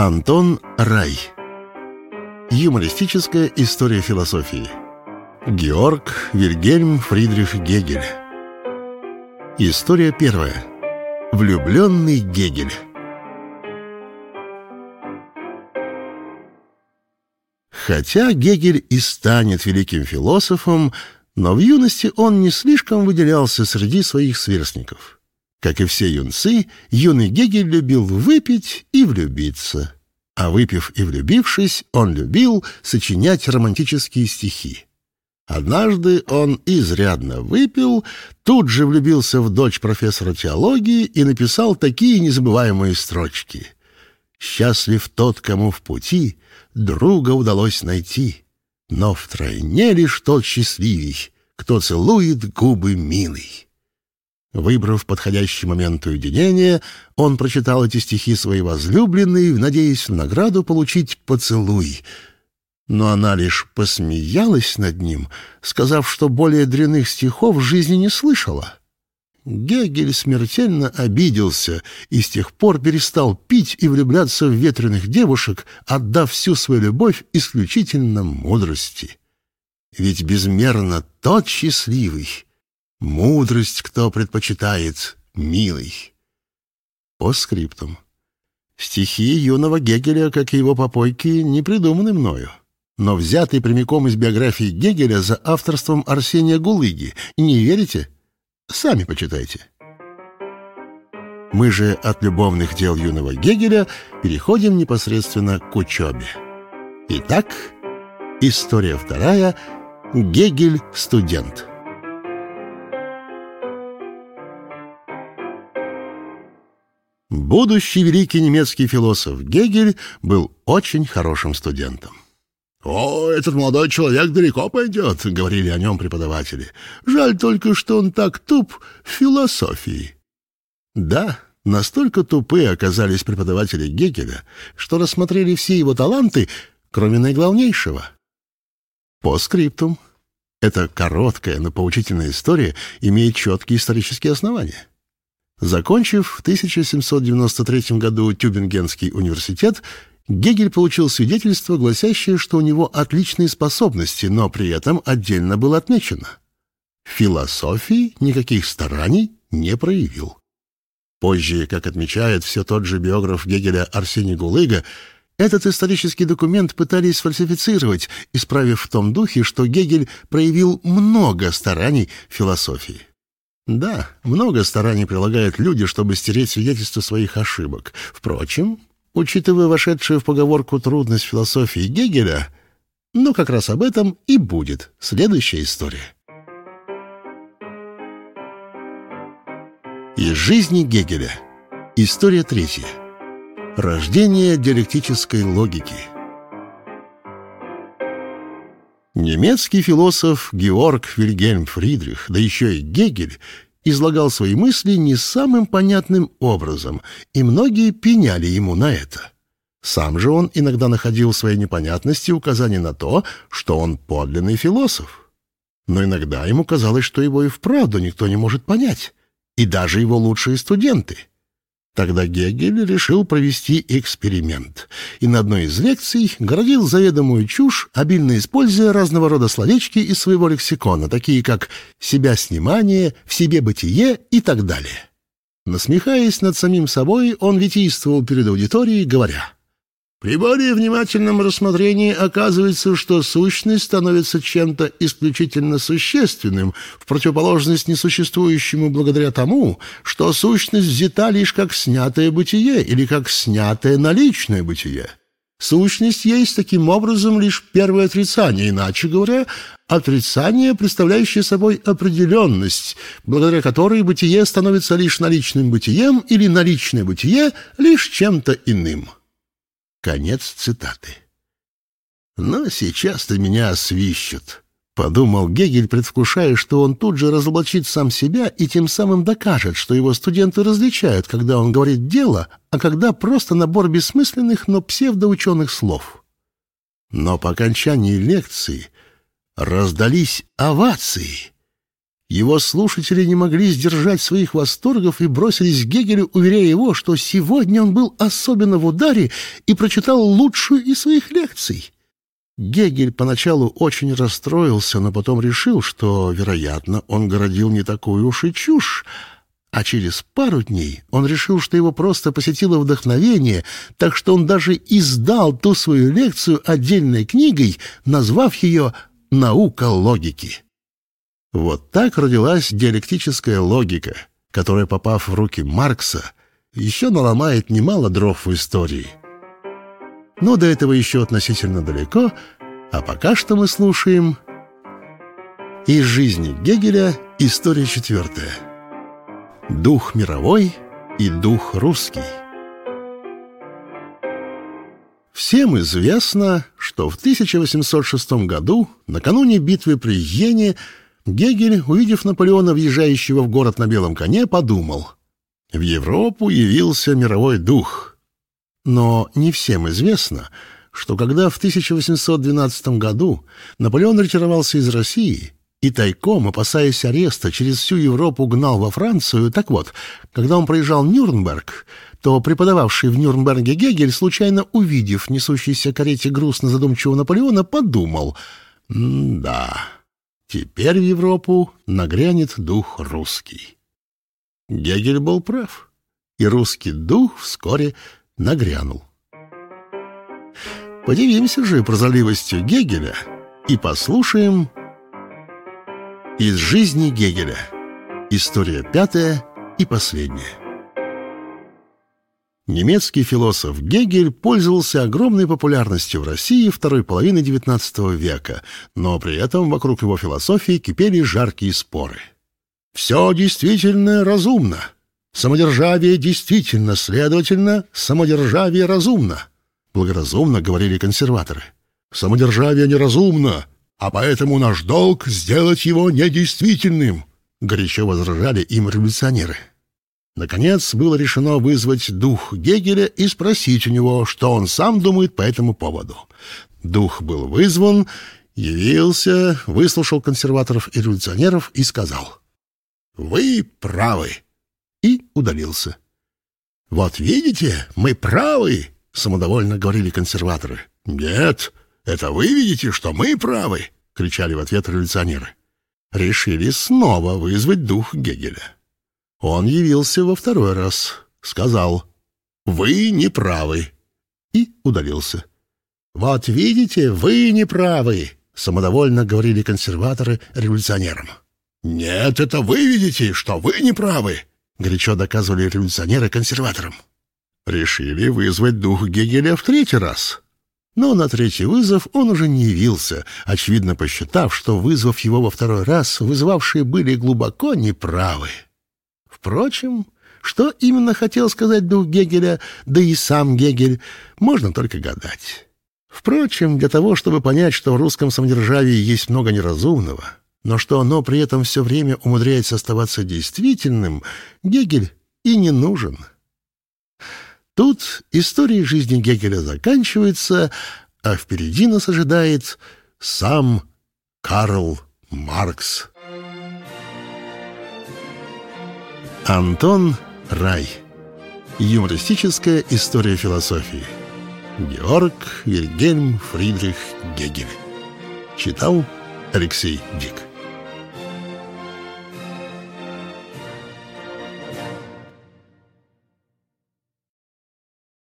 Антон Рай. Юмористическая история философии. Георг Вильгельм Фридрих Гегель. История первая. Влюбленный Гегель. Хотя Гегель и станет великим философом, но в юности он не слишком выделялся среди своих сверстников. Как и все юнцы, юный Гегель любил выпить и влюбиться. А выпив и влюбившись, он любил сочинять романтические стихи. Однажды он изрядно выпил, тут же влюбился в дочь профессора теологии и написал такие незабываемые строчки. «Счастлив тот, кому в пути друга удалось найти, но втройне лишь тот счастливей, кто целует губы милый». Выбрав подходящий момент уединения, он прочитал эти стихи своей возлюбленной, надеясь в награду получить поцелуй. Но она лишь посмеялась над ним, сказав, что более дрянных стихов в жизни не слышала. Гегель смертельно обиделся и с тех пор перестал пить и влюбляться в ветреных девушек, отдав всю свою любовь исключительно мудрости. Ведь безмерно тот счастливый — Мудрость кто предпочитает, милый. По скриптум. Стихи юного Гегеля, как и его попойки, не придуманы мною, но взяты прямиком из биографии Гегеля за авторством Арсения Гулыги. Не верите? Сами почитайте. Мы же от любовных дел юного Гегеля переходим непосредственно к учебе. Итак, история вторая. Гегель – Будущий великий немецкий философ Гегель был очень хорошим студентом. «О, этот молодой человек далеко пойдет», — говорили о нем преподаватели. «Жаль только, что он так туп в философии». Да, настолько тупые оказались преподаватели Гегеля, что рассмотрели все его таланты, кроме наиглавнейшего. По скриптум. Эта короткая, но поучительная история имеет четкие исторические основания. Закончив в 1793 году Тюбингенский университет, Гегель получил свидетельство, гласящее, что у него отличные способности, но при этом отдельно было отмечено. Философии никаких стараний не проявил. Позже, как отмечает все тот же биограф Гегеля Арсений Гулыга, этот исторический документ пытались фальсифицировать, исправив в том духе, что Гегель проявил много стараний философии. Да, много стараний прилагают люди, чтобы стереть свидетельство своих ошибок. Впрочем, учитывая вошедшую в поговорку трудность философии Гегеля, ну, как раз об этом и будет следующая история. Из жизни Гегеля. История третья. Рождение диалектической логики. Немецкий философ Георг Вильгельм Фридрих, да еще и Гегель, излагал свои мысли не самым понятным образом, и многие пеняли ему на это. Сам же он иногда находил в своей непонятности указания на то, что он подлинный философ. Но иногда ему казалось, что его и вправду никто не может понять, и даже его лучшие студенты — Тогда Гегель решил провести эксперимент и на одной из лекций городил заведомую чушь, обильно используя разного рода словечки из своего лексикона, такие как «себя снимание», «в себе бытие» и так далее. Насмехаясь над самим собой, он витийствовал перед аудиторией, говоря — при более внимательном рассмотрении оказывается, что сущность становится чем-то исключительно существенным, в противоположность несуществующему благодаря тому, что сущность взята лишь как снятое бытие или как снятое наличное бытие. Сущность есть таким образом лишь первое отрицание, иначе говоря, отрицание, представляющее собой определенность, благодаря которой бытие становится лишь наличным бытием или наличное бытие лишь чем-то иным. Конец цитаты. «Но сейчас-то меня освищут», — подумал Гегель, предвкушая, что он тут же разоблачит сам себя и тем самым докажет, что его студенты различают, когда он говорит «дело», а когда просто набор бессмысленных, но псевдоученых слов. Но по окончании лекции раздались овации — Его слушатели не могли сдержать своих восторгов и бросились к Гегелю, уверяя его, что сегодня он был особенно в ударе и прочитал лучшую из своих лекций. Гегель поначалу очень расстроился, но потом решил, что, вероятно, он городил не такую уж и чушь, а через пару дней он решил, что его просто посетило вдохновение, так что он даже издал ту свою лекцию отдельной книгой, назвав ее «Наука логики». Вот так родилась диалектическая логика, которая, попав в руки Маркса, еще наломает немало дров в истории. Но до этого еще относительно далеко, а пока что мы слушаем из жизни Гегеля история четвертая. Дух мировой и дух русский. Всем известно, что в 1806 году, накануне битвы при Йене, Гегель, увидев Наполеона, въезжающего в город на белом коне, подумал «В Европу явился мировой дух». Но не всем известно, что когда в 1812 году Наполеон ретировался из России и тайком, опасаясь ареста, через всю Европу гнал во Францию, так вот, когда он проезжал Нюрнберг, то преподававший в Нюрнберге Гегель, случайно увидев несущийся карете грустно задумчивого Наполеона, подумал «Да...» Теперь в Европу нагрянет дух русский. Гегель был прав, и русский дух вскоре нагрянул. Подивимся же прозорливостью Гегеля и послушаем из жизни Гегеля. История пятая и последняя. Немецкий философ Гегель пользовался огромной популярностью в России второй половины XIX века, но при этом вокруг его философии кипели жаркие споры. «Все действительно разумно. Самодержавие действительно, следовательно, самодержавие разумно», благоразумно говорили консерваторы. «Самодержавие неразумно, а поэтому наш долг сделать его недействительным», горячо возражали им революционеры. Наконец, было решено вызвать дух Гегеля и спросить у него, что он сам думает по этому поводу. Дух был вызван, явился, выслушал консерваторов и революционеров и сказал «Вы правы» и удалился. «Вот видите, мы правы», — самодовольно говорили консерваторы. «Нет, это вы видите, что мы правы», — кричали в ответ революционеры. Решили снова вызвать дух Гегеля. Он явился во второй раз, сказал «Вы не правы» и удалился. «Вот видите, вы не правы», — самодовольно говорили консерваторы революционерам. «Нет, это вы видите, что вы не правы», — горячо доказывали революционеры консерваторам. Решили вызвать дух Гегеля в третий раз. Но на третий вызов он уже не явился, очевидно посчитав, что, вызвав его во второй раз, вызвавшие были глубоко неправы. Впрочем, что именно хотел сказать дух Гегеля, да и сам Гегель, можно только гадать. Впрочем, для того, чтобы понять, что в русском самодержавии есть много неразумного, но что оно при этом все время умудряется оставаться действительным, Гегель и не нужен. Тут история жизни Гегеля заканчивается, а впереди нас ожидает сам Карл Маркс. Антон Рай. Юмористическая история философии. Георг Вильгельм Фридрих Гегель. Читал Алексей Дик.